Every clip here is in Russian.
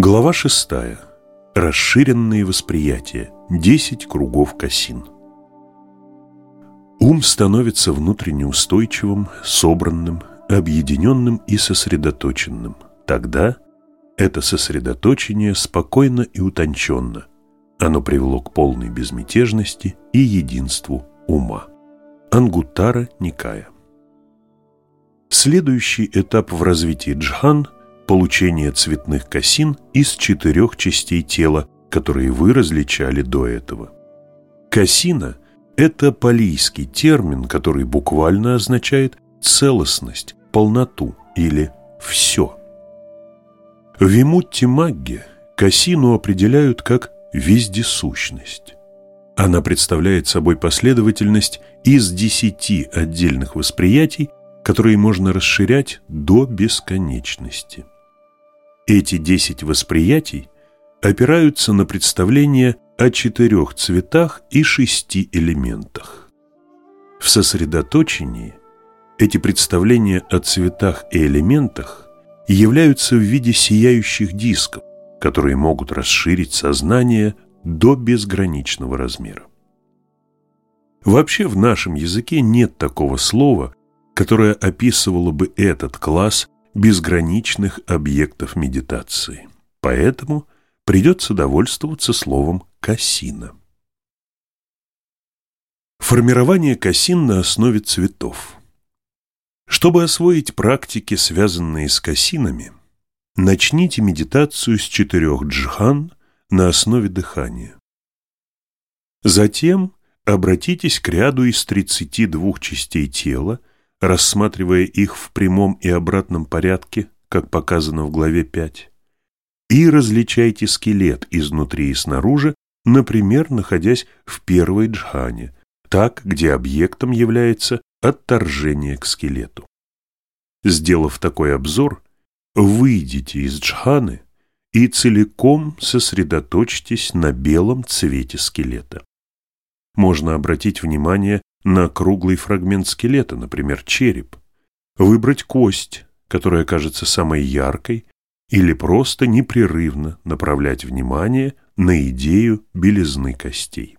Глава шестая. Расширенные восприятия. Десять кругов косин. Ум становится внутренне устойчивым, собранным, объединенным и сосредоточенным. Тогда это сосредоточение спокойно и утонченно. Оно привело к полной безмятежности и единству ума. Ангутара Никая. Следующий этап в развитии джхан – получение цветных косин из четырех частей тела, которые вы различали до этого. Косина – это палийский термин, который буквально означает целостность, полноту или «все». В Вимутти Магге косину определяют как вездесущность. Она представляет собой последовательность из десяти отдельных восприятий, которые можно расширять до бесконечности. Эти десять восприятий опираются на представление о четырех цветах и шести элементах. В сосредоточении эти представления о цветах и элементах являются в виде сияющих дисков, которые могут расширить сознание до безграничного размера. Вообще в нашем языке нет такого слова, которое описывало бы этот класс безграничных объектов медитации. Поэтому придется довольствоваться словом «кассина». Формирование кассин на основе цветов. Чтобы освоить практики, связанные с кассинами, начните медитацию с четырех джхан на основе дыхания. Затем обратитесь к ряду из 32 частей тела, рассматривая их в прямом и обратном порядке, как показано в главе 5, и различайте скелет изнутри и снаружи, например, находясь в первой джхане, так, где объектом является отторжение к скелету. Сделав такой обзор, выйдите из джханы и целиком сосредоточьтесь на белом цвете скелета. Можно обратить внимание на круглый фрагмент скелета, например, череп, выбрать кость, которая кажется самой яркой, или просто непрерывно направлять внимание на идею белизны костей.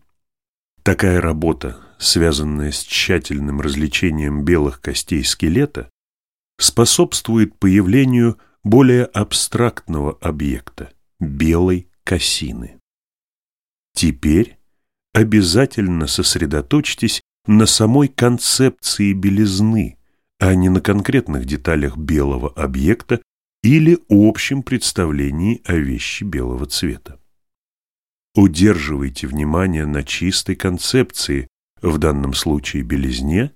Такая работа, связанная с тщательным развлечением белых костей скелета, способствует появлению более абстрактного объекта – белой косины. Теперь обязательно сосредоточьтесь на самой концепции белизны, а не на конкретных деталях белого объекта или общем представлении о вещи белого цвета. Удерживайте внимание на чистой концепции, в данном случае белизне,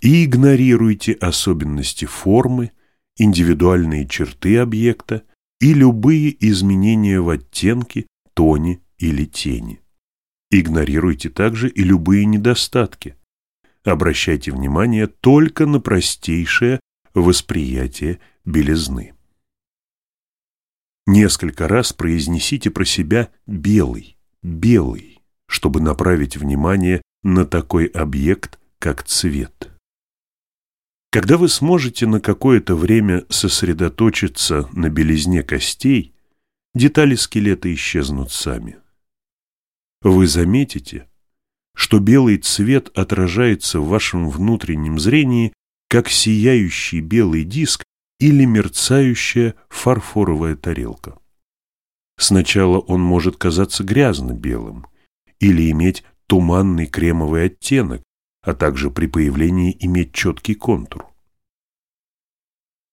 и игнорируйте особенности формы, индивидуальные черты объекта и любые изменения в оттенке, тоне или тени. Игнорируйте также и любые недостатки. Обращайте внимание только на простейшее восприятие белизны. Несколько раз произнесите про себя «белый», «белый», чтобы направить внимание на такой объект, как цвет. Когда вы сможете на какое-то время сосредоточиться на белизне костей, детали скелета исчезнут сами вы заметите, что белый цвет отражается в вашем внутреннем зрении как сияющий белый диск или мерцающая фарфоровая тарелка. Сначала он может казаться грязно-белым или иметь туманный кремовый оттенок, а также при появлении иметь четкий контур.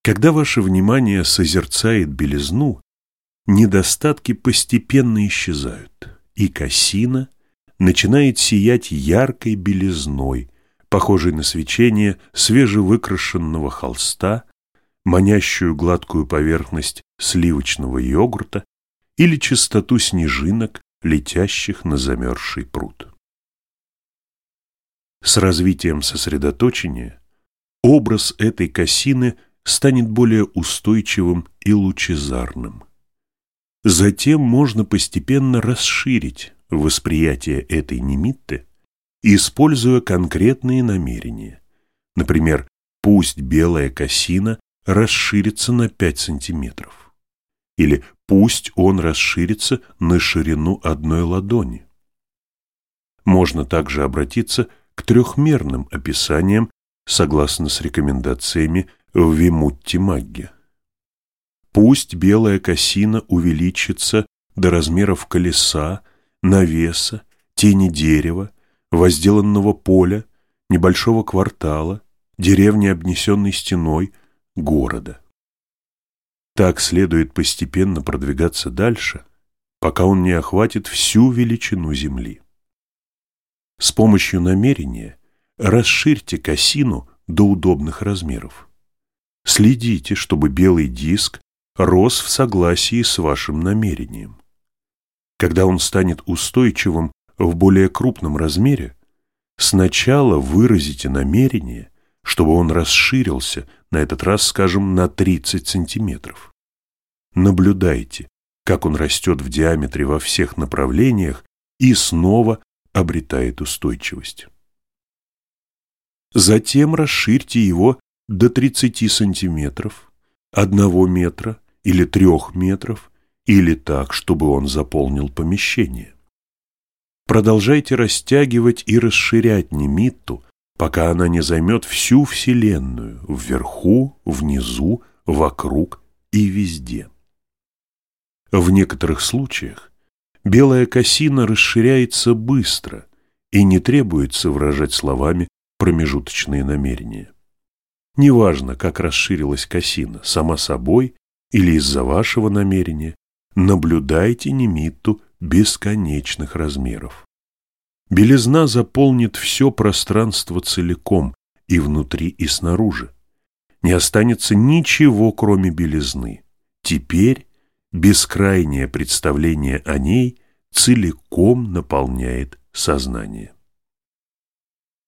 Когда ваше внимание созерцает белизну, недостатки постепенно исчезают и косина начинает сиять яркой белизной, похожей на свечение свежевыкрашенного холста, манящую гладкую поверхность сливочного йогурта или чистоту снежинок, летящих на замерзший пруд. С развитием сосредоточения образ этой косины станет более устойчивым и лучезарным. Затем можно постепенно расширить восприятие этой немитты, используя конкретные намерения. Например, пусть белая косина расширится на 5 сантиметров. или пусть он расширится на ширину одной ладони. Можно также обратиться к трехмерным описаниям согласно с рекомендациями в Вимутти Магге. Пусть белая косина увеличится до размеров колеса, навеса, тени дерева, возделанного поля, небольшого квартала, деревни, обнесенной стеной, города. Так следует постепенно продвигаться дальше, пока он не охватит всю величину Земли. С помощью намерения расширьте косину до удобных размеров. Следите, чтобы белый диск рос в согласии с вашим намерением. Когда он станет устойчивым в более крупном размере, сначала выразите намерение, чтобы он расширился, на этот раз, скажем, на 30 сантиметров. Наблюдайте, как он растет в диаметре во всех направлениях и снова обретает устойчивость. Затем расширьте его до 30 сантиметров, 1 метра или 3 метров, или так, чтобы он заполнил помещение. Продолжайте растягивать и расширять немитту, пока она не займет всю Вселенную, вверху, внизу, вокруг и везде. В некоторых случаях белая косина расширяется быстро и не требуется выражать словами промежуточные намерения. Неважно, как расширилась косина, сама собой или из-за вашего намерения, наблюдайте немитту бесконечных размеров. Белизна заполнит все пространство целиком, и внутри, и снаружи. Не останется ничего, кроме белизны. Теперь бескрайнее представление о ней целиком наполняет сознание.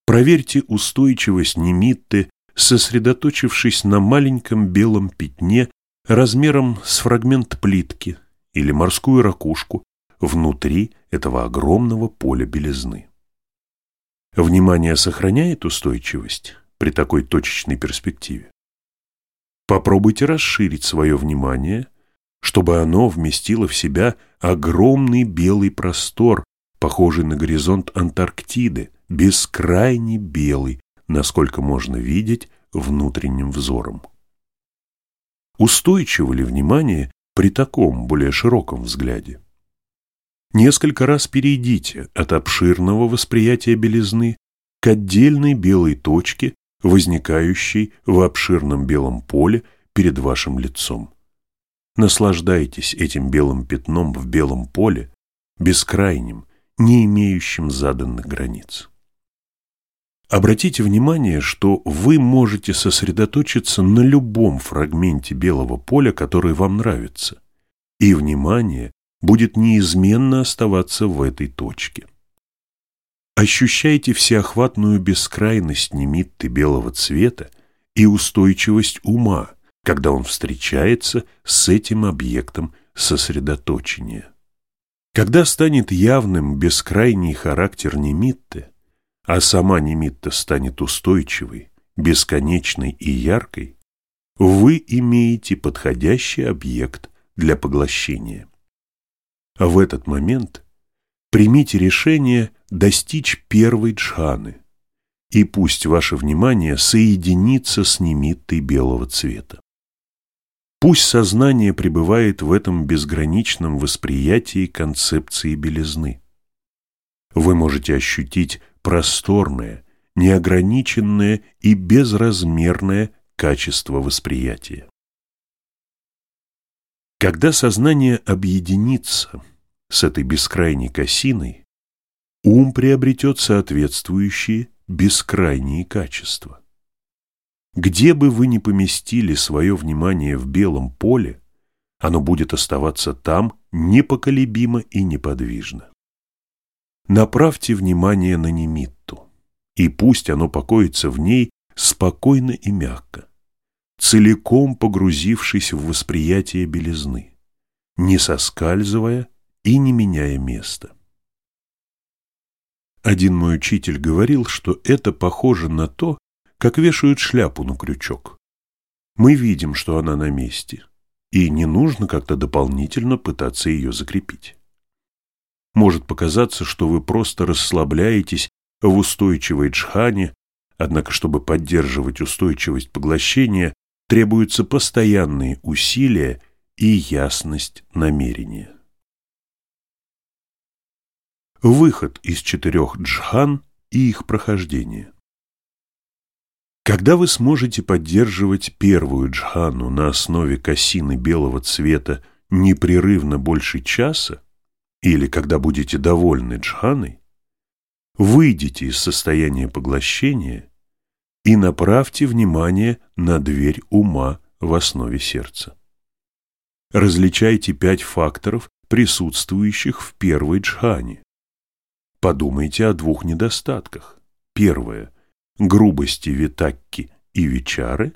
Проверьте устойчивость Немитты, сосредоточившись на маленьком белом пятне размером с фрагмент плитки или морскую ракушку внутри этого огромного поля белизны. Внимание сохраняет устойчивость при такой точечной перспективе. Попробуйте расширить свое внимание, чтобы оно вместило в себя огромный белый простор, похожий на горизонт Антарктиды, бескрайне белый, насколько можно видеть внутренним взором. Устойчиво ли внимание при таком более широком взгляде? Несколько раз перейдите от обширного восприятия белизны к отдельной белой точке, возникающей в обширном белом поле перед вашим лицом. Наслаждайтесь этим белым пятном в белом поле, бескрайним, не имеющим заданных границ. Обратите внимание, что вы можете сосредоточиться на любом фрагменте белого поля, который вам нравится, и внимание будет неизменно оставаться в этой точке. Ощущайте всеохватную бескрайность немитты белого цвета и устойчивость ума, когда он встречается с этим объектом сосредоточения. Когда станет явным бескрайний характер немитты, а сама Немитта станет устойчивой, бесконечной и яркой, вы имеете подходящий объект для поглощения. В этот момент примите решение достичь первой джханы, и пусть ваше внимание соединится с Немиттой белого цвета. Пусть сознание пребывает в этом безграничном восприятии концепции белизны. Вы можете ощутить просторное, неограниченное и безразмерное качество восприятия. Когда сознание объединится с этой бескрайней косиной, ум приобретет соответствующие бескрайние качества. Где бы вы ни поместили свое внимание в белом поле, оно будет оставаться там непоколебимо и неподвижно. Направьте внимание на Немитту, и пусть оно покоится в ней спокойно и мягко, целиком погрузившись в восприятие белизны, не соскальзывая и не меняя места. Один мой учитель говорил, что это похоже на то, как вешают шляпу на крючок. Мы видим, что она на месте, и не нужно как-то дополнительно пытаться ее закрепить. Может показаться, что вы просто расслабляетесь в устойчивой джхане, однако чтобы поддерживать устойчивость поглощения, требуются постоянные усилия и ясность намерения. Выход из четырех джхан и их прохождение. Когда вы сможете поддерживать первую джхану на основе косины белого цвета непрерывно больше часа, или когда будете довольны джханой, выйдите из состояния поглощения и направьте внимание на дверь ума в основе сердца. Различайте пять факторов, присутствующих в первой джхане. Подумайте о двух недостатках. Первое грубости витакки и вичары,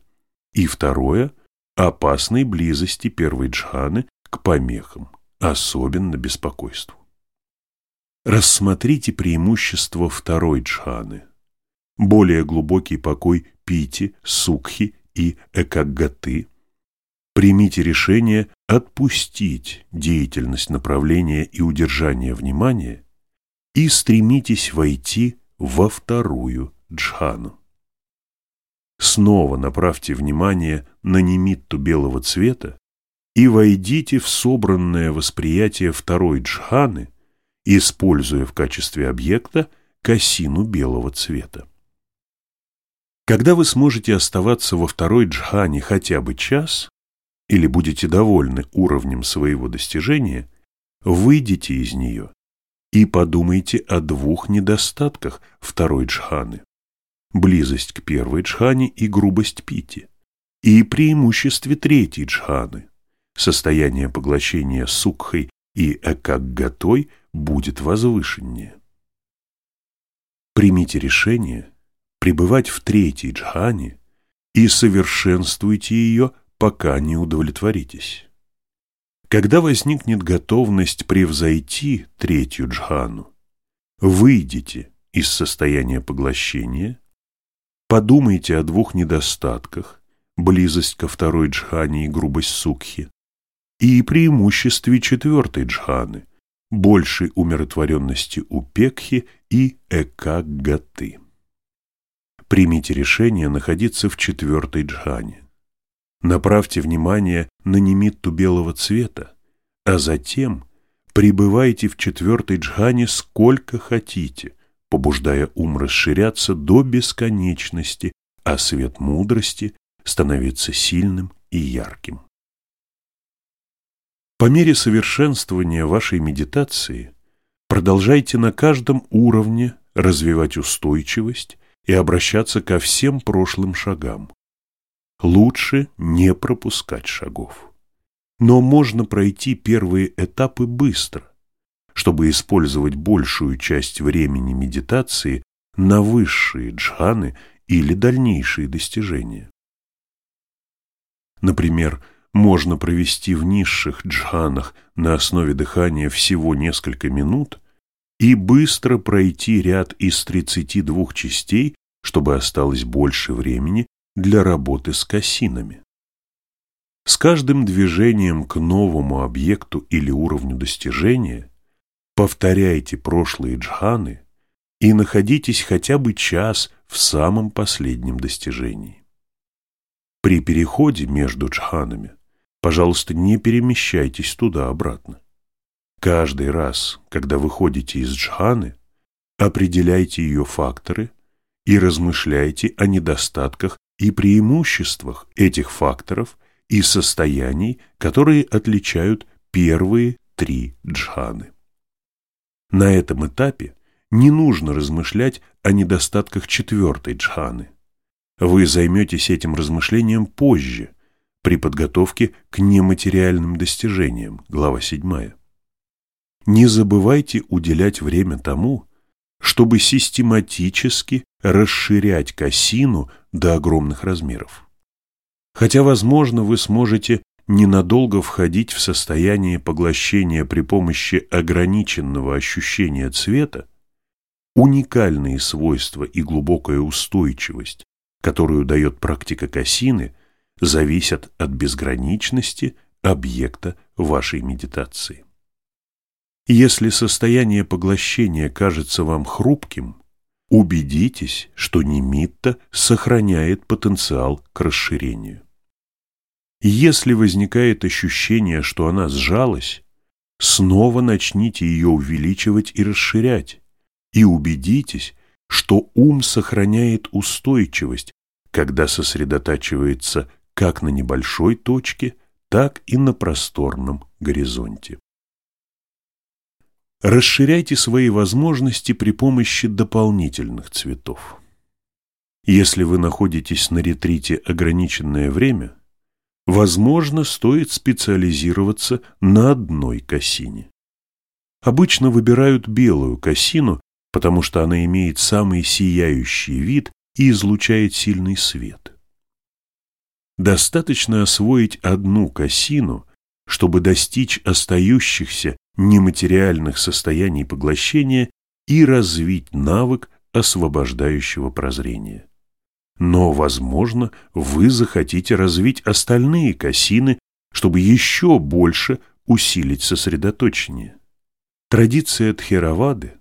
и второе – опасной близости первой джханы к помехам, особенно беспокойству. Рассмотрите преимущества второй джханы, более глубокий покой пити, сукхи и экаггаты. Примите решение отпустить деятельность направления и удержания внимания и стремитесь войти во вторую джхану. Снова направьте внимание на немитту белого цвета и войдите в собранное восприятие второй джханы, используя в качестве объекта косину белого цвета. Когда вы сможете оставаться во второй джхане хотя бы час, или будете довольны уровнем своего достижения, выйдите из нее и подумайте о двух недостатках второй джханы близость к первой джхане и грубость пити, и преимуществе третьей джханы. Состояние поглощения сукхой и экаггатой будет возвышеннее. Примите решение пребывать в третьей джхане и совершенствуйте ее, пока не удовлетворитесь. Когда возникнет готовность превзойти третью джхану, выйдите из состояния поглощения Подумайте о двух недостатках – близость ко второй джхане и грубость сукхи, и преимуществе четвертой джханы – большей умиротворенности у пекхи и экагаты. Примите решение находиться в четвертой джхане. Направьте внимание на немитту белого цвета, а затем пребывайте в четвертой джхане сколько хотите, побуждая ум расширяться до бесконечности, а свет мудрости становиться сильным и ярким. По мере совершенствования вашей медитации продолжайте на каждом уровне развивать устойчивость и обращаться ко всем прошлым шагам. Лучше не пропускать шагов. Но можно пройти первые этапы быстро, чтобы использовать большую часть времени медитации на высшие джханы или дальнейшие достижения. Например, можно провести в низших джханах на основе дыхания всего несколько минут и быстро пройти ряд из 32 частей, чтобы осталось больше времени для работы с кассинами. С каждым движением к новому объекту или уровню достижения Повторяйте прошлые джханы и находитесь хотя бы час в самом последнем достижении. При переходе между джханами, пожалуйста, не перемещайтесь туда-обратно. Каждый раз, когда выходите из джханы, определяйте ее факторы и размышляйте о недостатках и преимуществах этих факторов и состояний, которые отличают первые три джханы. На этом этапе не нужно размышлять о недостатках четвертой джханы. Вы займетесь этим размышлением позже, при подготовке к нематериальным достижениям, глава 7. Не забывайте уделять время тому, чтобы систематически расширять косину до огромных размеров. Хотя, возможно, вы сможете ненадолго входить в состояние поглощения при помощи ограниченного ощущения цвета, уникальные свойства и глубокая устойчивость, которую дает практика косины, зависят от безграничности объекта вашей медитации. Если состояние поглощения кажется вам хрупким, убедитесь, что немитта сохраняет потенциал к расширению. Если возникает ощущение, что она сжалась, снова начните ее увеличивать и расширять, и убедитесь, что ум сохраняет устойчивость, когда сосредотачивается как на небольшой точке, так и на просторном горизонте. Расширяйте свои возможности при помощи дополнительных цветов. Если вы находитесь на ретрите ограниченное время, возможно, стоит специализироваться на одной косине. Обычно выбирают белую косину, потому что она имеет самый сияющий вид и излучает сильный свет. Достаточно освоить одну косину, чтобы достичь остающихся нематериальных состояний поглощения и развить навык освобождающего прозрения. Но, возможно, вы захотите развить остальные косины, чтобы еще больше усилить сосредоточение. Традиция Тхеравады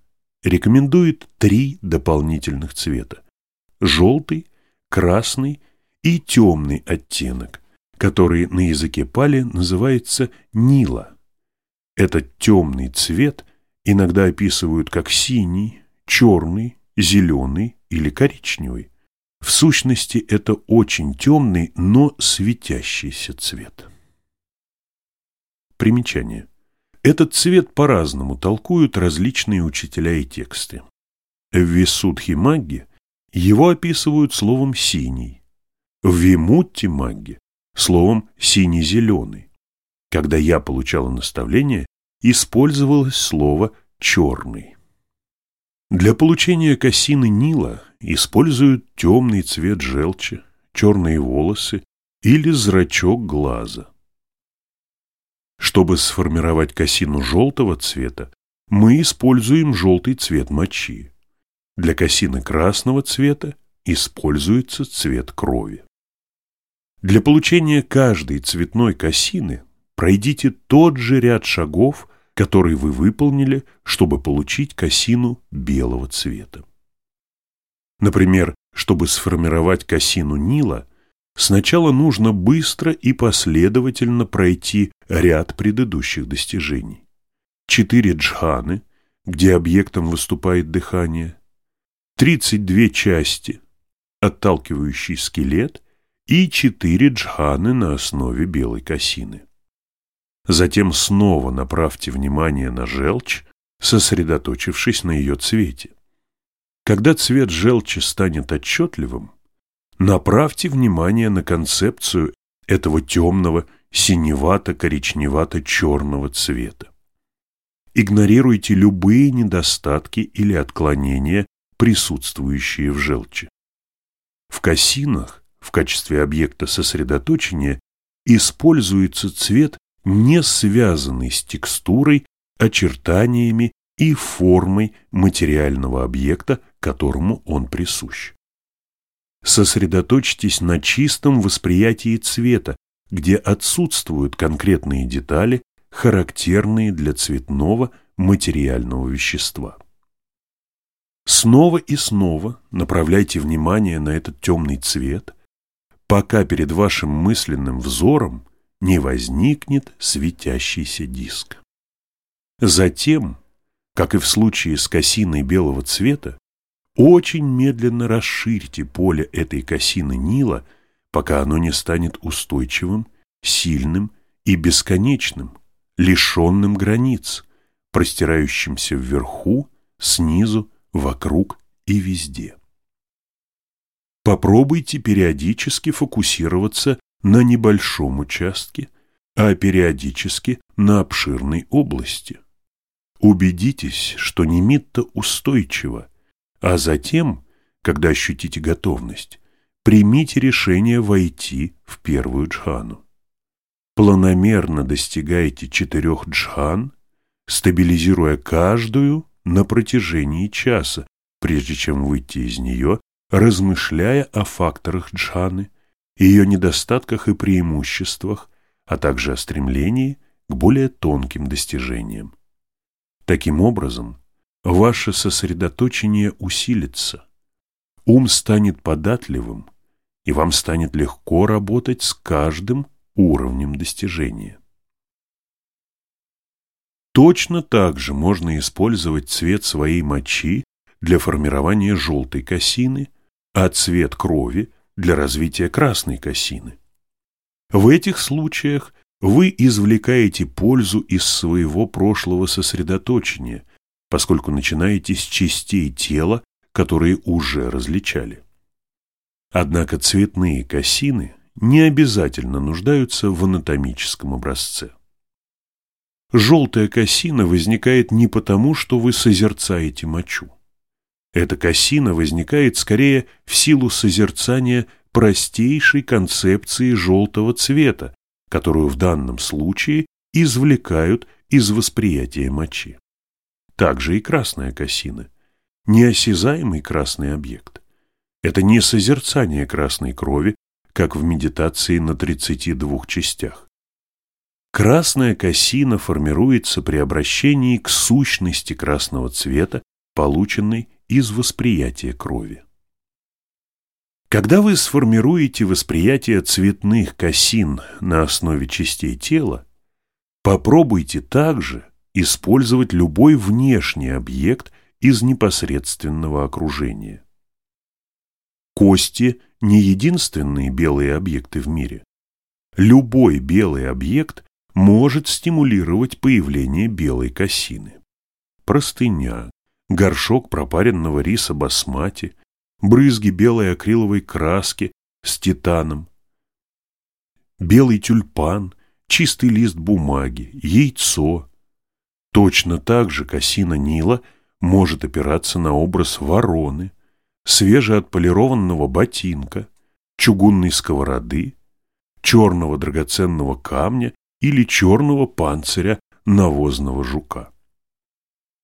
рекомендует три дополнительных цвета – желтый, красный и темный оттенок, который на языке пали называется нила. Этот темный цвет иногда описывают как синий, черный, зеленый или коричневый. В сущности, это очень темный, но светящийся цвет. Примечание. Этот цвет по-разному толкуют различные учителя и тексты. В Висудхи Магги его описывают словом «синий», Вимутти Магги словом «синий-зеленый». Когда я получала наставление, использовалось слово «черный». Для получения косины Нила используют темный цвет желчи, черные волосы или зрачок глаза. Чтобы сформировать косину желтого цвета, мы используем желтый цвет мочи. Для косины красного цвета используется цвет крови. Для получения каждой цветной косины пройдите тот же ряд шагов, который вы выполнили, чтобы получить косину белого цвета. Например, чтобы сформировать косину Нила, сначала нужно быстро и последовательно пройти ряд предыдущих достижений. Четыре джханы, где объектом выступает дыхание, 32 части, отталкивающий скелет и четыре джханы на основе белой косины. Затем снова направьте внимание на желчь, сосредоточившись на ее цвете. Когда цвет желчи станет отчетливым, направьте внимание на концепцию этого темного синевато-коричневато-черного цвета. Игнорируйте любые недостатки или отклонения, присутствующие в желчи. В косинах в качестве объекта сосредоточения используется цвет, не связанный с текстурой, очертаниями и формой материального объекта, которому он присущ. Сосредоточьтесь на чистом восприятии цвета, где отсутствуют конкретные детали, характерные для цветного материального вещества. Снова и снова направляйте внимание на этот темный цвет, пока перед вашим мысленным взором не возникнет светящийся диск. Затем, как и в случае с косиной белого цвета, очень медленно расширьте поле этой косины Нила, пока оно не станет устойчивым, сильным и бесконечным, лишенным границ, простирающимся вверху, снизу, вокруг и везде. Попробуйте периодически фокусироваться на небольшом участке, а периодически на обширной области. Убедитесь, что немитта устойчива, а затем, когда ощутите готовность, примите решение войти в первую джхану. Планомерно достигайте четырех джхан, стабилизируя каждую на протяжении часа, прежде чем выйти из нее размышляя о факторах джханы, ее недостатках и преимуществах, а также о стремлении к более тонким достижениям. Таким образом, ваше сосредоточение усилится, ум станет податливым, и вам станет легко работать с каждым уровнем достижения. Точно так же можно использовать цвет своей мочи для формирования желтой косины, а цвет крови для развития красной косины. В этих случаях вы извлекаете пользу из своего прошлого сосредоточения, поскольку начинаете с частей тела, которые уже различали. Однако цветные косины не обязательно нуждаются в анатомическом образце. Желтая косина возникает не потому, что вы созерцаете мочу. Эта косина возникает скорее в силу созерцания простейшей концепции желтого цвета, которую в данном случае извлекают из восприятия мочи. Также и красная косина. Неосязаемый красный объект. Это не созерцание красной крови, как в медитации на 32 частях. Красная косина формируется при обращении к сущности красного цвета, полученной из восприятия крови. Когда вы сформируете восприятие цветных косин на основе частей тела, попробуйте также использовать любой внешний объект из непосредственного окружения. Кости – не единственные белые объекты в мире. Любой белый объект может стимулировать появление белой косины. Простыня, горшок пропаренного риса басмати, брызги белой акриловой краски с титаном, белый тюльпан, чистый лист бумаги, яйцо. Точно так же косина Нила может опираться на образ вороны, свежеотполированного ботинка, чугунной сковороды, черного драгоценного камня или черного панциря навозного жука.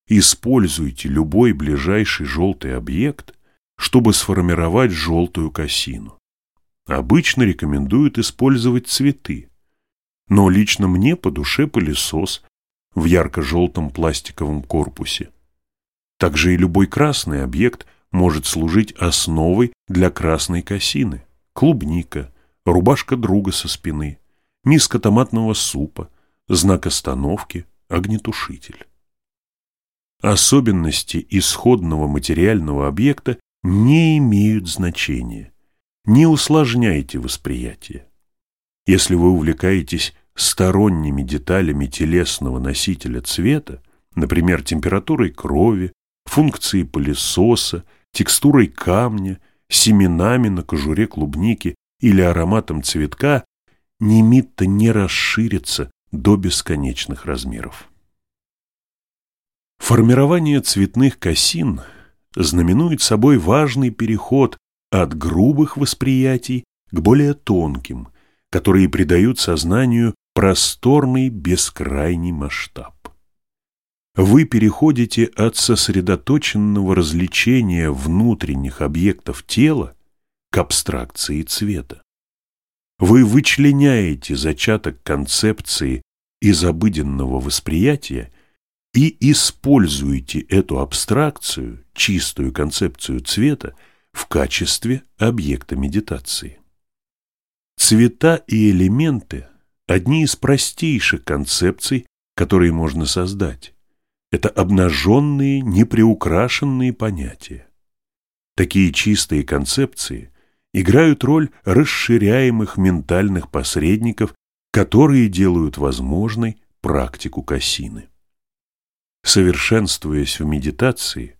Используйте любой ближайший желтый объект, чтобы сформировать желтую косину. Обычно рекомендуют использовать цветы, но лично мне по душе пылесос в ярко-желтом пластиковом корпусе. Также и любой красный объект может служить основой для красной косины. Клубника, рубашка друга со спины, миска томатного супа, знак остановки, огнетушитель. Особенности исходного материального объекта не имеют значения. Не усложняйте восприятие. Если вы увлекаетесь сторонними деталями телесного носителя цвета, например, температурой крови, функцией пылесоса текстурой камня, семенами на кожуре клубники или ароматом цветка, немитто не расширится до бесконечных размеров. Формирование цветных косин знаменует собой важный переход от грубых восприятий к более тонким, которые придают сознанию просторный бескрайний масштаб вы переходите от сосредоточенного развлечения внутренних объектов тела к абстракции цвета. Вы вычленяете зачаток концепции из обыденного восприятия и используете эту абстракцию, чистую концепцию цвета, в качестве объекта медитации. Цвета и элементы – одни из простейших концепций, которые можно создать. Это обнаженные, неприукрашенные понятия. Такие чистые концепции играют роль расширяемых ментальных посредников, которые делают возможной практику кассины. Совершенствуясь в медитации,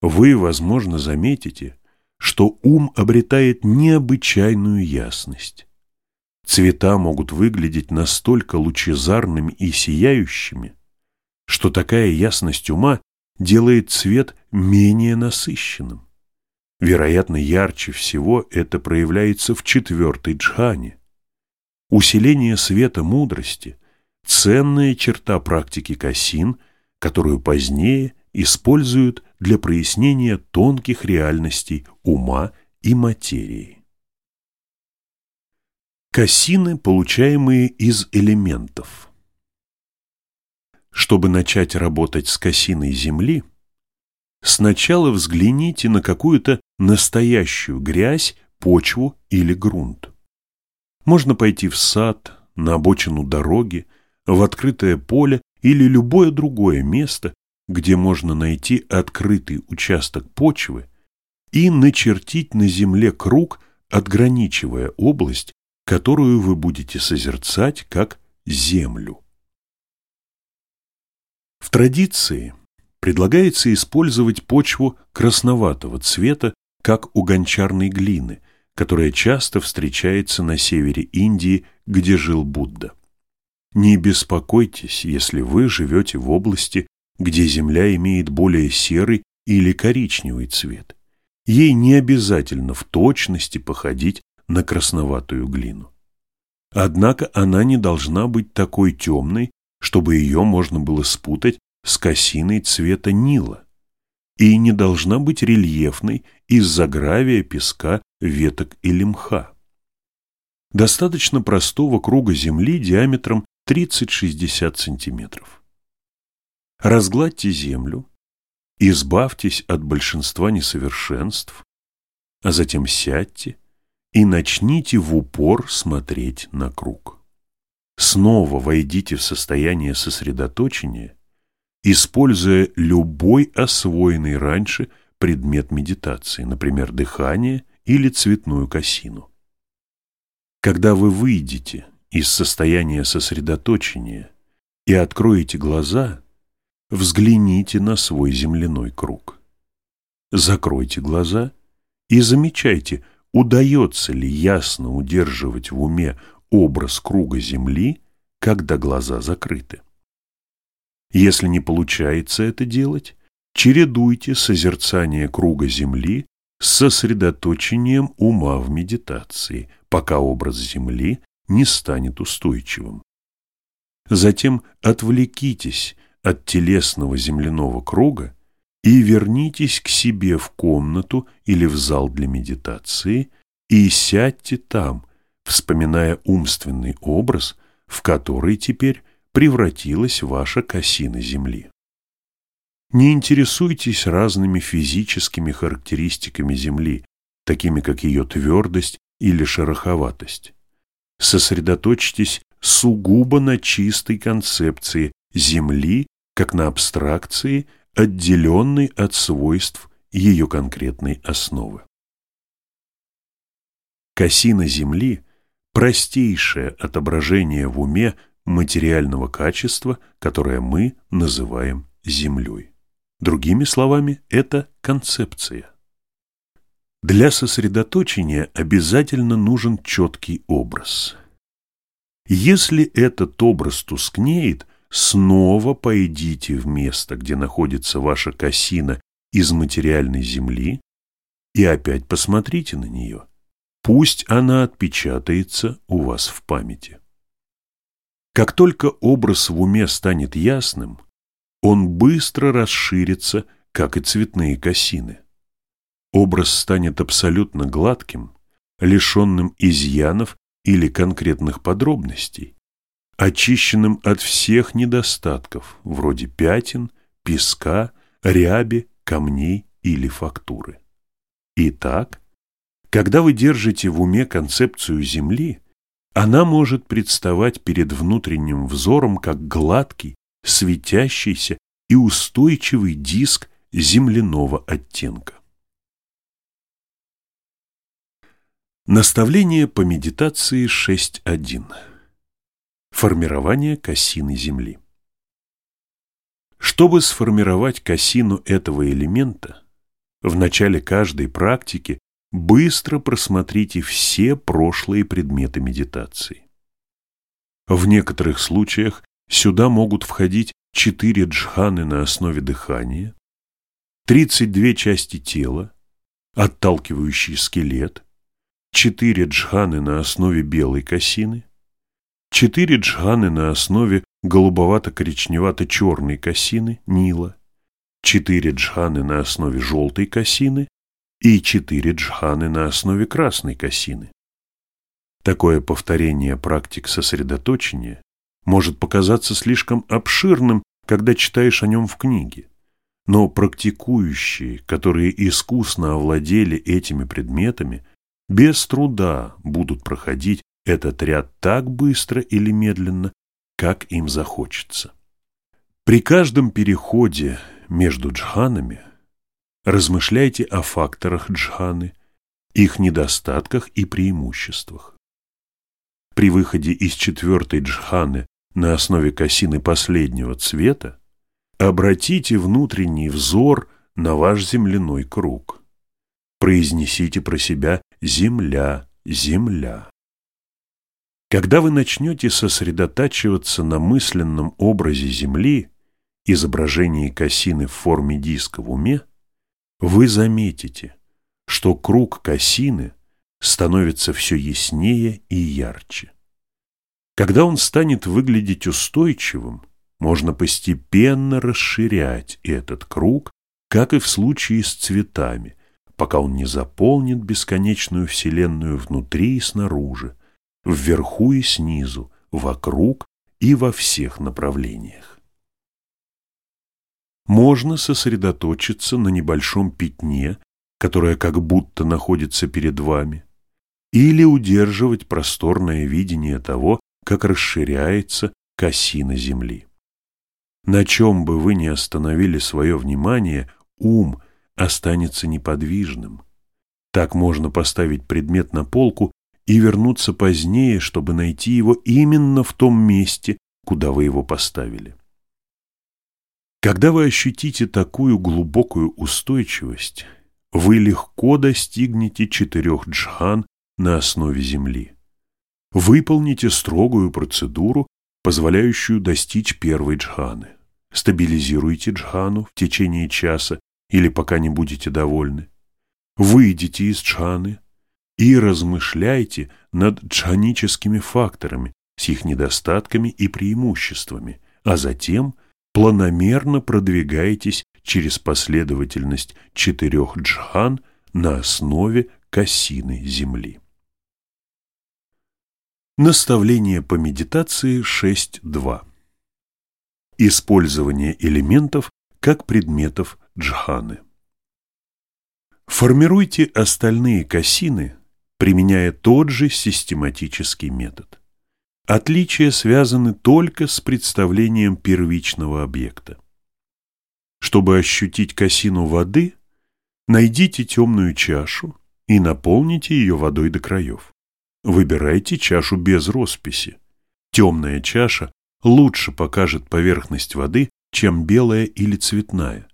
вы, возможно, заметите, что ум обретает необычайную ясность. Цвета могут выглядеть настолько лучезарными и сияющими, что такая ясность ума делает цвет менее насыщенным. Вероятно, ярче всего это проявляется в четвертой джхане. Усиление света мудрости – ценная черта практики касин, которую позднее используют для прояснения тонких реальностей ума и материи. Кассины, получаемые из элементов. Чтобы начать работать с кассиной Земли, сначала взгляните на какую-то настоящую грязь, почву или грунт. Можно пойти в сад, на обочину дороги, в открытое поле или любое другое место, где можно найти открытый участок почвы и начертить на земле круг, отграничивая область, которую вы будете созерцать как землю. В традиции предлагается использовать почву красноватого цвета, как у гончарной глины, которая часто встречается на севере Индии, где жил Будда. Не беспокойтесь, если вы живете в области, где земля имеет более серый или коричневый цвет. Ей не обязательно в точности походить на красноватую глину. Однако она не должна быть такой темной, чтобы ее можно было спутать с косиной цвета Нила, и не должна быть рельефной из-за гравия, песка, веток или мха. Достаточно простого круга земли диаметром 30-60 сантиметров. Разгладьте землю, избавьтесь от большинства несовершенств, а затем сядьте и начните в упор смотреть на круг. Снова войдите в состояние сосредоточения, используя любой освоенный раньше предмет медитации, например, дыхание или цветную косину. Когда вы выйдете из состояния сосредоточения и откроете глаза, взгляните на свой земляной круг. Закройте глаза и замечайте, удается ли ясно удерживать в уме образ круга Земли, когда глаза закрыты. Если не получается это делать, чередуйте созерцание круга Земли с сосредоточением ума в медитации, пока образ Земли не станет устойчивым. Затем отвлекитесь от телесного земляного круга и вернитесь к себе в комнату или в зал для медитации и сядьте там, вспоминая умственный образ, в который теперь превратилась ваша косина Земли. Не интересуйтесь разными физическими характеристиками Земли, такими как ее твердость или шероховатость. Сосредоточьтесь сугубо на чистой концепции Земли как на абстракции – отделенный от свойств ее конкретной основы. Косина Земли – простейшее отображение в уме материального качества, которое мы называем Землей. Другими словами, это концепция. Для сосредоточения обязательно нужен четкий образ. Если этот образ тускнеет, снова пойдите в место, где находится ваша косина из материальной земли, и опять посмотрите на нее. Пусть она отпечатается у вас в памяти. Как только образ в уме станет ясным, он быстро расширится, как и цветные косины. Образ станет абсолютно гладким, лишенным изъянов или конкретных подробностей, очищенным от всех недостатков, вроде пятен, песка, ряби, камней или фактуры. Итак, когда вы держите в уме концепцию Земли, она может представать перед внутренним взором как гладкий, светящийся и устойчивый диск земляного оттенка. Наставление по медитации 6.1 Формирование косины Земли. Чтобы сформировать косину этого элемента, в начале каждой практики быстро просмотрите все прошлые предметы медитации. В некоторых случаях сюда могут входить четыре джханы на основе дыхания, 32 части тела, отталкивающий скелет, четыре джханы на основе белой косины, четыре джханы на основе голубовато-коричневато-черной косины Нила, четыре джханы на основе желтой косины и четыре джханы на основе красной косины. Такое повторение практик сосредоточения может показаться слишком обширным, когда читаешь о нем в книге. Но практикующие, которые искусно овладели этими предметами, без труда будут проходить этот ряд так быстро или медленно, как им захочется. При каждом переходе между джханами размышляйте о факторах джханы, их недостатках и преимуществах. При выходе из четвертой джханы на основе косины последнего цвета обратите внутренний взор на ваш земляной круг. Произнесите про себя «Земля, земля». Когда вы начнете сосредотачиваться на мысленном образе Земли, изображении косины в форме диска в уме, вы заметите, что круг косины становится все яснее и ярче. Когда он станет выглядеть устойчивым, можно постепенно расширять этот круг, как и в случае с цветами, пока он не заполнит бесконечную Вселенную внутри и снаружи, вверху и снизу, вокруг и во всех направлениях. Можно сосредоточиться на небольшом пятне, которое как будто находится перед вами, или удерживать просторное видение того, как расширяется косина Земли. На чем бы вы ни остановили свое внимание, ум останется неподвижным. Так можно поставить предмет на полку и вернуться позднее, чтобы найти его именно в том месте, куда вы его поставили. Когда вы ощутите такую глубокую устойчивость, вы легко достигнете четырех джхан на основе Земли. Выполните строгую процедуру, позволяющую достичь первой джханы. Стабилизируйте джхану в течение часа или пока не будете довольны. Выйдите из джханы, и размышляйте над джханическими факторами с их недостатками и преимуществами, а затем планомерно продвигайтесь через последовательность четырех джхан на основе косины Земли. Наставление по медитации 6.2 Использование элементов как предметов джханы. Формируйте остальные косины применяя тот же систематический метод. Отличия связаны только с представлением первичного объекта. Чтобы ощутить косину воды, найдите темную чашу и наполните ее водой до краев. Выбирайте чашу без росписи. Темная чаша лучше покажет поверхность воды, чем белая или цветная.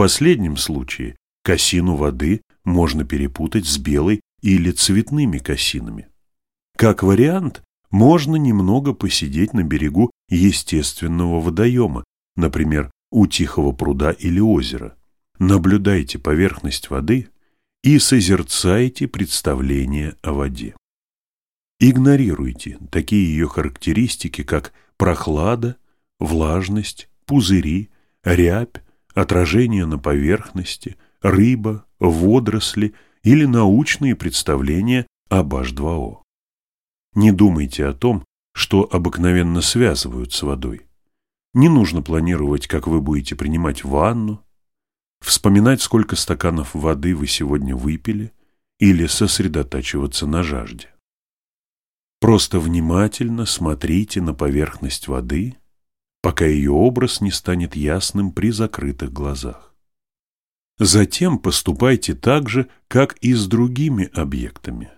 Последнем случае косину воды можно перепутать с белой или цветными косинами. Как вариант, можно немного посидеть на берегу естественного водоема, например, у тихого пруда или озера. Наблюдайте поверхность воды и созерцайте представление о воде. Игнорируйте такие ее характеристики, как прохлада, влажность, пузыри, рябь, отражение на поверхности, рыба, водоросли – или научные представления об H2O. Не думайте о том, что обыкновенно связывают с водой. Не нужно планировать, как вы будете принимать ванну, вспоминать, сколько стаканов воды вы сегодня выпили, или сосредотачиваться на жажде. Просто внимательно смотрите на поверхность воды, пока ее образ не станет ясным при закрытых глазах. Затем поступайте так же, как и с другими объектами.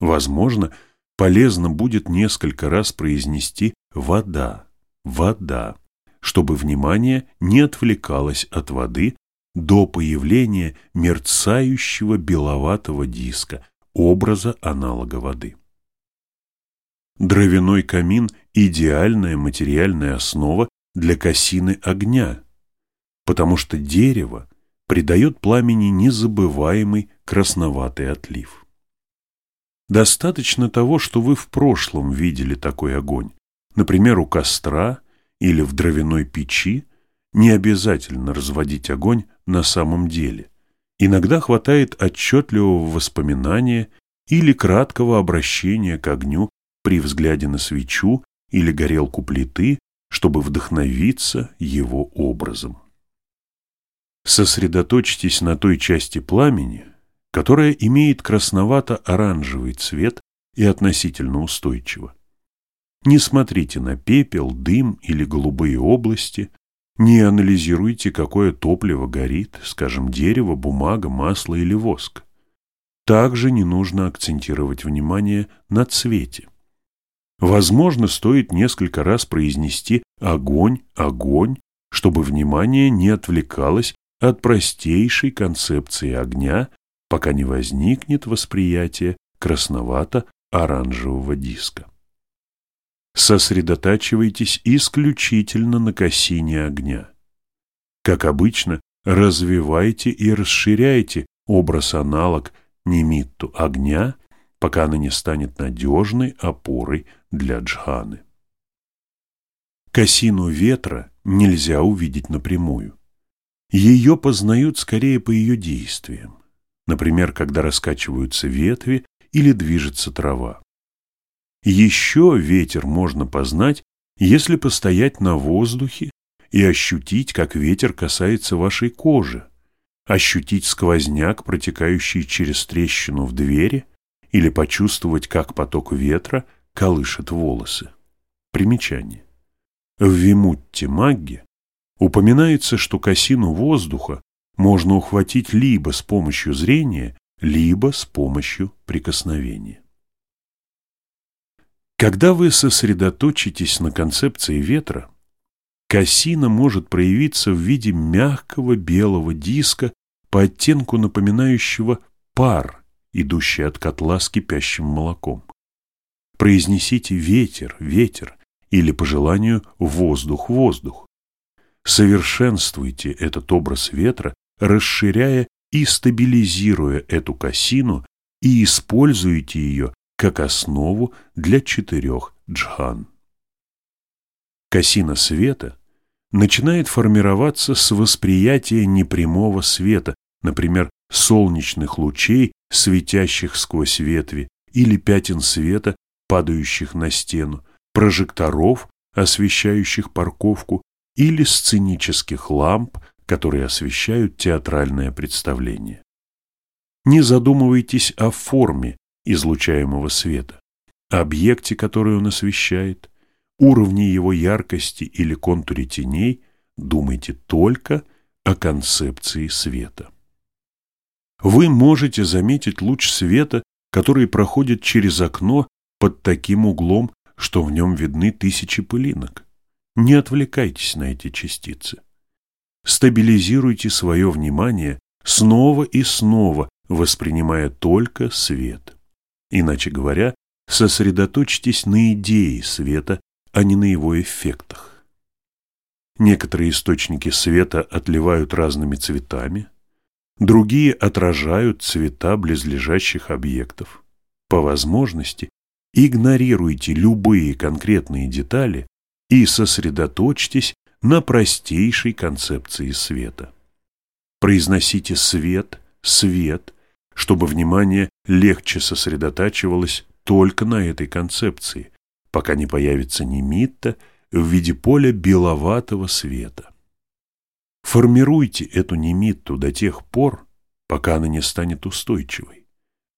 Возможно, полезно будет несколько раз произнести «вода», «вода», чтобы внимание не отвлекалось от воды до появления мерцающего беловатого диска, образа аналога воды. Дровяной камин – идеальная материальная основа для косины огня, потому что дерево придает пламени незабываемый красноватый отлив. Достаточно того, что вы в прошлом видели такой огонь, например, у костра или в дровяной печи, не обязательно разводить огонь на самом деле. Иногда хватает отчетливого воспоминания или краткого обращения к огню при взгляде на свечу или горелку плиты, чтобы вдохновиться его образом. Сосредоточьтесь на той части пламени, которая имеет красновато-оранжевый цвет и относительно устойчива. Не смотрите на пепел, дым или голубые области, не анализируйте, какое топливо горит, скажем, дерево, бумага, масло или воск. Также не нужно акцентировать внимание на цвете. Возможно, стоит несколько раз произнести «огонь, огонь», чтобы внимание не отвлекалось от простейшей концепции огня, пока не возникнет восприятие красновато-оранжевого диска. Сосредотачивайтесь исключительно на косине огня. Как обычно, развивайте и расширяйте образ-аналог немитту огня, пока она не станет надежной опорой для джханы. Косину ветра нельзя увидеть напрямую. Ее познают скорее по ее действиям, например, когда раскачиваются ветви или движется трава. Еще ветер можно познать, если постоять на воздухе и ощутить, как ветер касается вашей кожи, ощутить сквозняк, протекающий через трещину в двери, или почувствовать, как поток ветра колышет волосы. Примечание. В Вимутте Магге упоминается, что косину воздуха можно ухватить либо с помощью зрения, либо с помощью прикосновения. Когда вы сосредоточитесь на концепции ветра, косина может проявиться в виде мягкого белого диска по оттенку напоминающего пар, идущий от котла с кипящим молоком. Произнесите «ветер, ветер» или по желанию «воздух, воздух». Совершенствуйте этот образ ветра, расширяя и стабилизируя эту косину и используйте ее как основу для четырех джхан. Косина света начинает формироваться с восприятия непрямого света, например, солнечных лучей, светящих сквозь ветви, или пятен света, падающих на стену, прожекторов, освещающих парковку, или сценических ламп, которые освещают театральное представление. Не задумывайтесь о форме излучаемого света, объекте, который он освещает, уровне его яркости или контуре теней, думайте только о концепции света. Вы можете заметить луч света, который проходит через окно под таким углом, что в нем видны тысячи пылинок. Не отвлекайтесь на эти частицы. Стабилизируйте свое внимание снова и снова, воспринимая только свет. Иначе говоря, сосредоточьтесь на идее света, а не на его эффектах. Некоторые источники света отливают разными цветами, другие отражают цвета близлежащих объектов. По возможности игнорируйте любые конкретные детали и сосредоточьтесь на простейшей концепции света. Произносите «свет», «свет», чтобы внимание легче сосредотачивалось только на этой концепции, пока не появится немитта в виде поля беловатого света. Формируйте эту немитту до тех пор, пока она не станет устойчивой,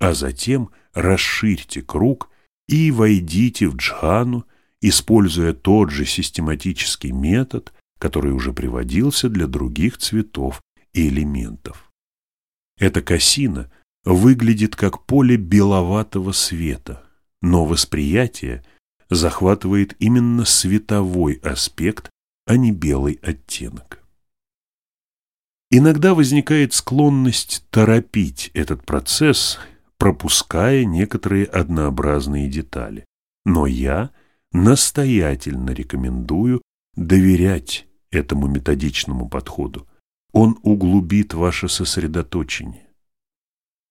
а затем расширьте круг и войдите в джхану, используя тот же систематический метод, который уже приводился для других цветов и элементов. Эта косина выглядит как поле беловатого света, но восприятие захватывает именно световой аспект, а не белый оттенок. Иногда возникает склонность торопить этот процесс, пропуская некоторые однообразные детали. Но я настоятельно рекомендую доверять этому методичному подходу. Он углубит ваше сосредоточение.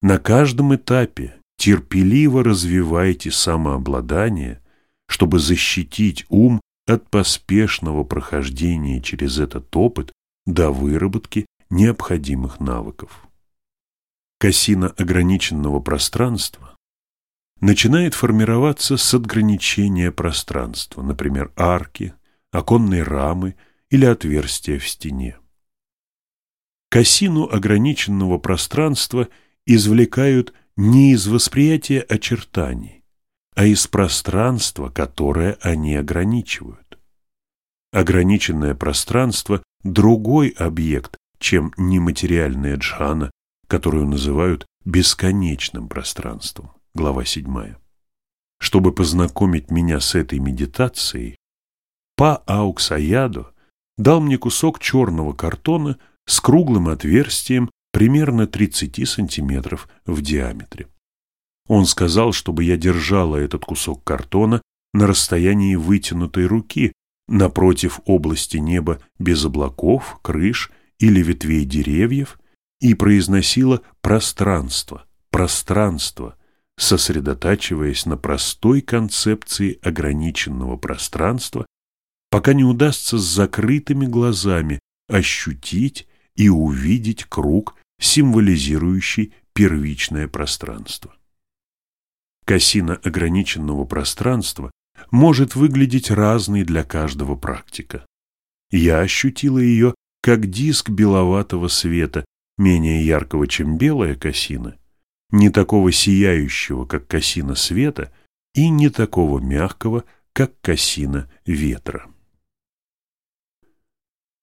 На каждом этапе терпеливо развивайте самообладание, чтобы защитить ум от поспешного прохождения через этот опыт до выработки необходимых навыков. Косина ограниченного пространства начинает формироваться с отграничения пространства, например, арки, оконной рамы или отверстия в стене. К осину ограниченного пространства извлекают не из восприятия очертаний, а из пространства, которое они ограничивают. Ограниченное пространство – другой объект, чем нематериальная джхана, которую называют бесконечным пространством. Глава 7. Чтобы познакомить меня с этой медитацией, Па Ауксаядо дал мне кусок черного картона с круглым отверстием примерно 30 сантиметров в диаметре. Он сказал, чтобы я держала этот кусок картона на расстоянии вытянутой руки напротив области неба без облаков, крыш или ветвей деревьев и произносила пространство, пространство, сосредотачиваясь на простой концепции ограниченного пространства, пока не удастся с закрытыми глазами ощутить и увидеть круг, символизирующий первичное пространство. Косина ограниченного пространства может выглядеть разной для каждого практика. Я ощутила ее как диск беловатого света, менее яркого, чем белая косина, не такого сияющего, как косина света, и не такого мягкого, как косина ветра.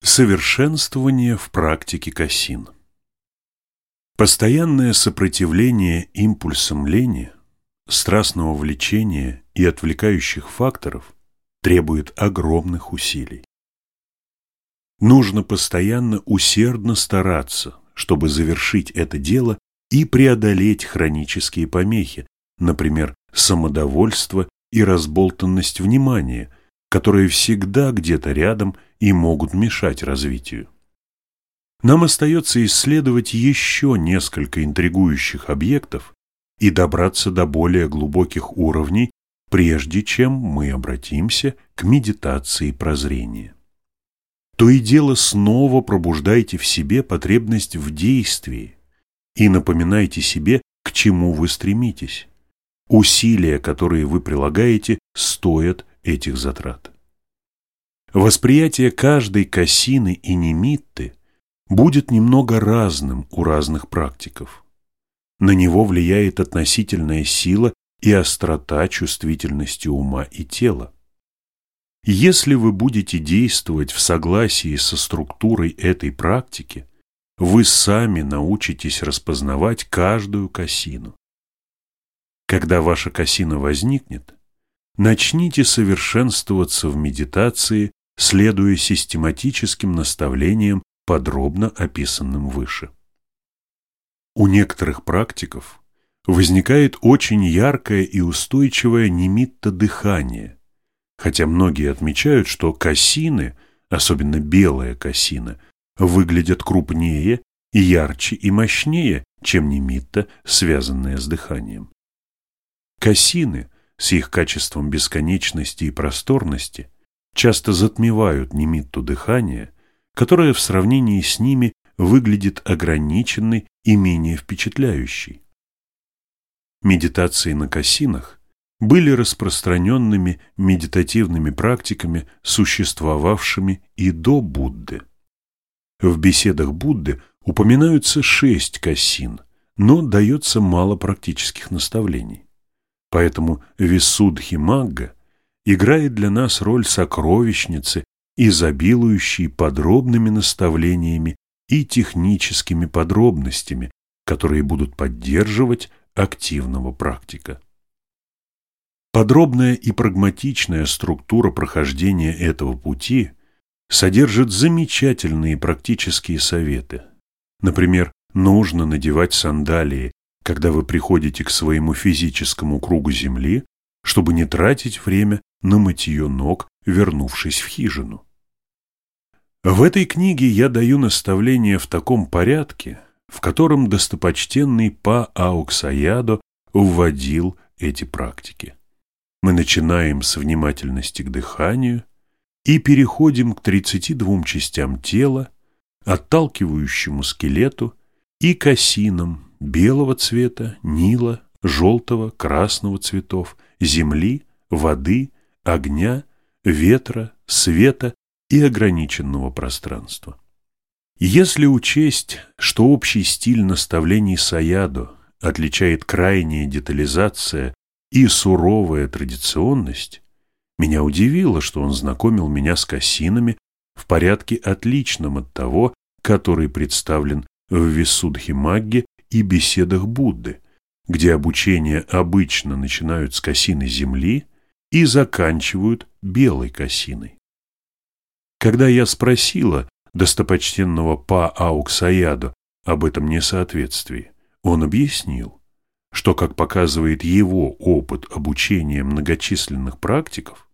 Совершенствование в практике косин Постоянное сопротивление импульсам лени, страстного влечения и отвлекающих факторов требует огромных усилий. Нужно постоянно усердно стараться, чтобы завершить это дело и преодолеть хронические помехи, например, самодовольство и разболтанность внимания, которые всегда где-то рядом и могут мешать развитию. Нам остается исследовать еще несколько интригующих объектов и добраться до более глубоких уровней, прежде чем мы обратимся к медитации прозрения. То и дело снова пробуждайте в себе потребность в действии и напоминайте себе, к чему вы стремитесь. Усилия, которые вы прилагаете, стоят этих затрат. Восприятие каждой косины и немитты будет немного разным у разных практиков. На него влияет относительная сила и острота чувствительности ума и тела. Если вы будете действовать в согласии со структурой этой практики, вы сами научитесь распознавать каждую косину. Когда ваша косина возникнет, начните совершенствоваться в медитации следуя систематическим наставлениям, подробно описанным выше. У некоторых практиков возникает очень яркое и устойчивое немитто дыхание, хотя многие отмечают, что косины, особенно белая косина, выглядят крупнее, ярче и мощнее, чем немитто, связанная с дыханием. Косины с их качеством бесконечности и просторности – часто затмевают немитту дыхания, которое в сравнении с ними выглядит ограниченной и менее впечатляющей. Медитации на косинах были распространенными медитативными практиками, существовавшими и до Будды. В беседах Будды упоминаются шесть косин, но дается мало практических наставлений. Поэтому Висудхи Магга – играет для нас роль сокровищницы, изобилующей подробными наставлениями и техническими подробностями, которые будут поддерживать активного практика. Подробная и прагматичная структура прохождения этого пути содержит замечательные практические советы. Например, нужно надевать сандалии, когда вы приходите к своему физическому кругу Земли, чтобы не тратить время на мытье ног, вернувшись в хижину. В этой книге я даю наставления в таком порядке, в котором достопочтенный Па Ауксаядо вводил эти практики. Мы начинаем с внимательности к дыханию и переходим к 32 частям тела, отталкивающему скелету и к осинам белого цвета, нила, желтого, красного цветов, земли, воды, огня, ветра, света и ограниченного пространства. Если учесть, что общий стиль наставлений Саядо отличает крайняя детализация и суровая традиционность, меня удивило, что он знакомил меня с кассинами в порядке отличном от того, который представлен в Висудхи Магге и беседах Будды, где обучение обычно начинают с кассины земли и заканчивают белой кассиной. Когда я спросила достопочтенного Па Ауксаяду об этом несоответствии, он объяснил, что, как показывает его опыт обучения многочисленных практиков,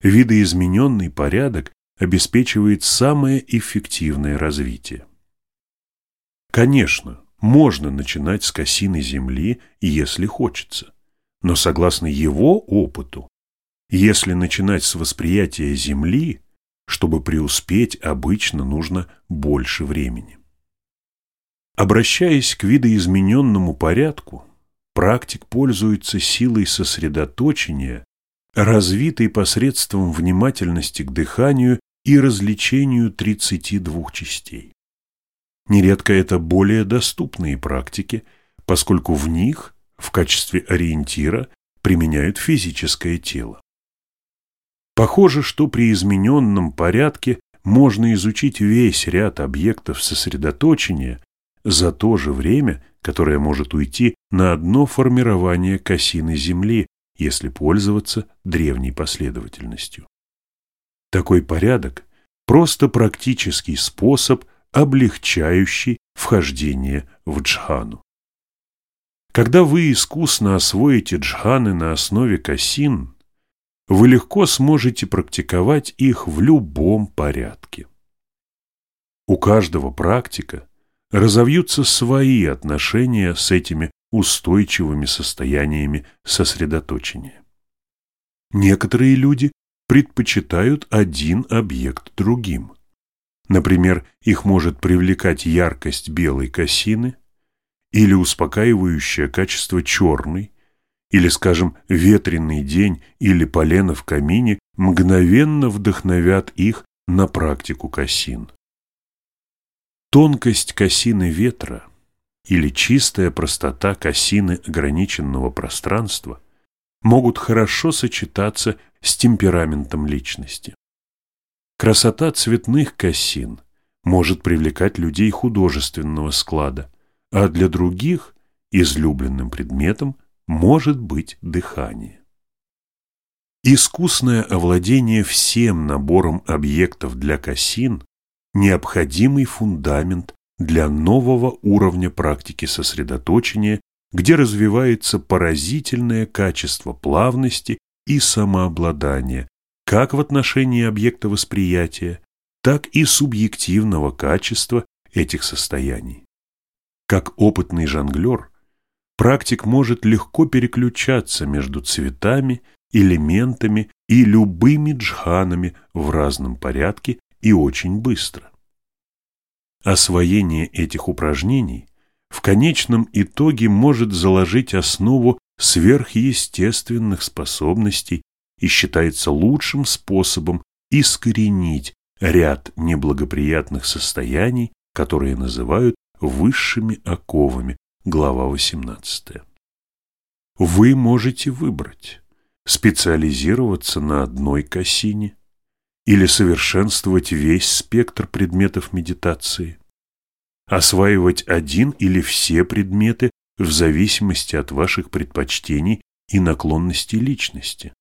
видоизмененный порядок обеспечивает самое эффективное развитие. Конечно, можно начинать с косины земли, если хочется, но согласно его опыту, если начинать с восприятия земли, чтобы преуспеть, обычно нужно больше времени. Обращаясь к видоизмененному порядку, практик пользуется силой сосредоточения, развитой посредством внимательности к дыханию и развлечению 32 частей. Нередко это более доступные практики, поскольку в них в качестве ориентира применяют физическое тело. Похоже, что при измененном порядке можно изучить весь ряд объектов сосредоточения за то же время, которое может уйти на одно формирование косины Земли, если пользоваться древней последовательностью. Такой порядок – просто практический способ, облегчающий вхождение в джхану. Когда вы искусно освоите джханы на основе косин, вы легко сможете практиковать их в любом порядке. У каждого практика разовьются свои отношения с этими устойчивыми состояниями сосредоточения. Некоторые люди предпочитают один объект другим. Например, их может привлекать яркость белой косины или успокаивающее качество черной, или, скажем, ветреный день или полено в камине мгновенно вдохновят их на практику косин. Тонкость косины ветра или чистая простота косины ограниченного пространства могут хорошо сочетаться с темпераментом личности. Красота цветных косин может привлекать людей художественного склада, а для других излюбленным предметом может быть дыхание. Искусное овладение всем набором объектов для косин необходимый фундамент для нового уровня практики сосредоточения, где развивается поразительное качество плавности и самообладания, как в отношении объекта восприятия, так и субъективного качества этих состояний. Как опытный жонглер, практик может легко переключаться между цветами, элементами и любыми джханами в разном порядке и очень быстро. Освоение этих упражнений в конечном итоге может заложить основу сверхъестественных способностей и считается лучшим способом искоренить ряд неблагоприятных состояний, которые называют высшими оковами, глава 18. Вы можете выбрать специализироваться на одной косине или совершенствовать весь спектр предметов медитации, осваивать один или все предметы в зависимости от ваших предпочтений и наклонностей личности.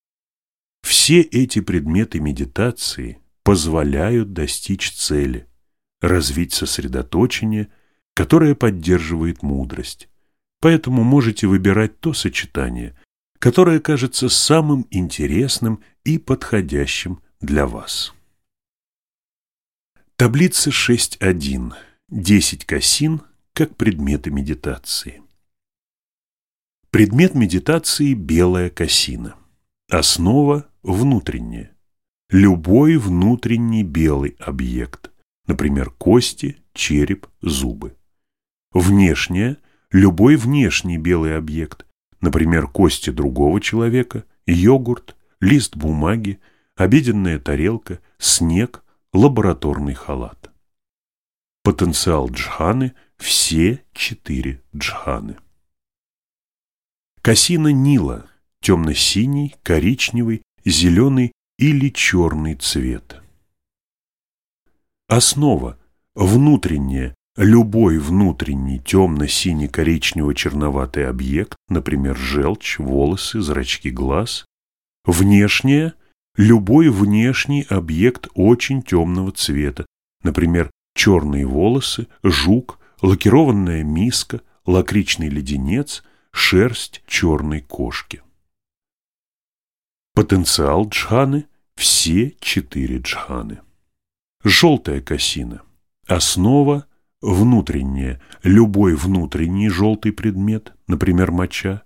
Все эти предметы медитации позволяют достичь цели, развить сосредоточение, которое поддерживает мудрость. Поэтому можете выбирать то сочетание, которое кажется самым интересным и подходящим для вас. Таблица 6.1. 10 косин как предметы медитации. Предмет медитации – белая косина. Основа – внутренняя. Любой внутренний белый объект, например, кости, череп, зубы. Внешняя – любой внешний белый объект, например, кости другого человека, йогурт, лист бумаги, обеденная тарелка, снег, лабораторный халат. Потенциал джханы – все четыре джханы. Касина Нила – темно-синий, коричневый, зеленый или черный цвет. Основа – внутренняя, любой внутренний темно-синий-коричнево-черноватый объект, например, желчь, волосы, зрачки глаз. Внешняя – любой внешний объект очень темного цвета, например, черные волосы, жук, лакированная миска, лакричный леденец, шерсть черной кошки. Потенциал джханы – все четыре джханы. Желтая косина. Основа – внутренняя, любой внутренний желтый предмет, например, моча.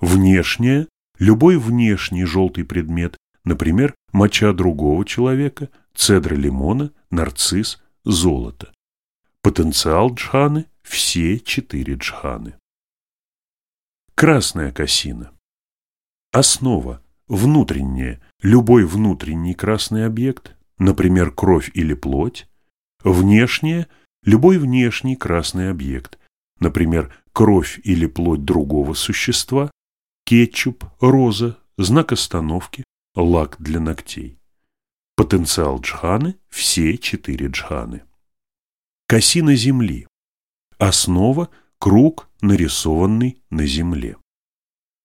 Внешняя – любой внешний желтый предмет, например, моча другого человека, цедра лимона, нарцисс, золото. Потенциал джханы – все четыре джханы. Красная косина. Основа внутреннее, любой внутренний красный объект, например, кровь или плоть, внешнее, любой внешний красный объект, например, кровь или плоть другого существа, кетчуп, роза, знак остановки, лак для ногтей. Потенциал джханы – все четыре джханы. Косина земли. Основа – круг, нарисованный на земле.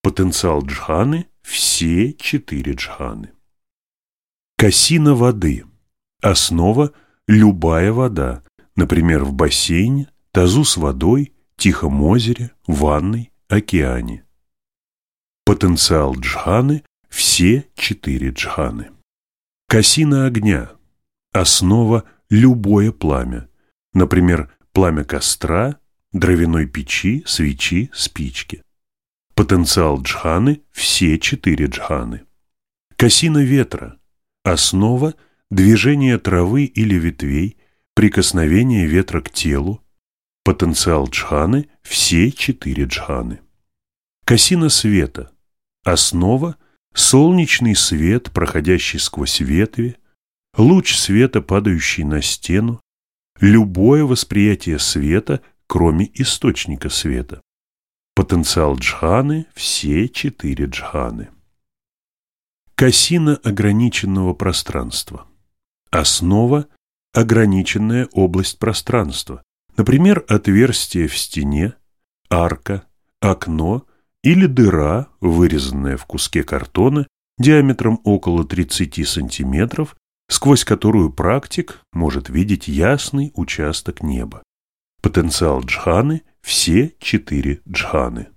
Потенциал джханы все четыре джханы. Касина воды. Основа – любая вода, например, в бассейне, тазу с водой, тихом озере, ванной, океане. Потенциал джханы – все четыре джханы. Касина огня. Основа – любое пламя, например, пламя костра, дровяной печи, свечи, спички. Потенциал джханы – все четыре джханы. Косина ветра. Основа – движение травы или ветвей, прикосновение ветра к телу. Потенциал джханы – все четыре джханы. Косина света. Основа – солнечный свет, проходящий сквозь ветви, луч света, падающий на стену, любое восприятие света, кроме источника света. Потенциал джханы – все четыре джханы. Касина ограниченного пространства. Основа – ограниченная область пространства. Например, отверстие в стене, арка, окно или дыра, вырезанная в куске картона диаметром около 30 сантиметров, сквозь которую практик может видеть ясный участок неба. Потенциал джханы – все четыре джханы.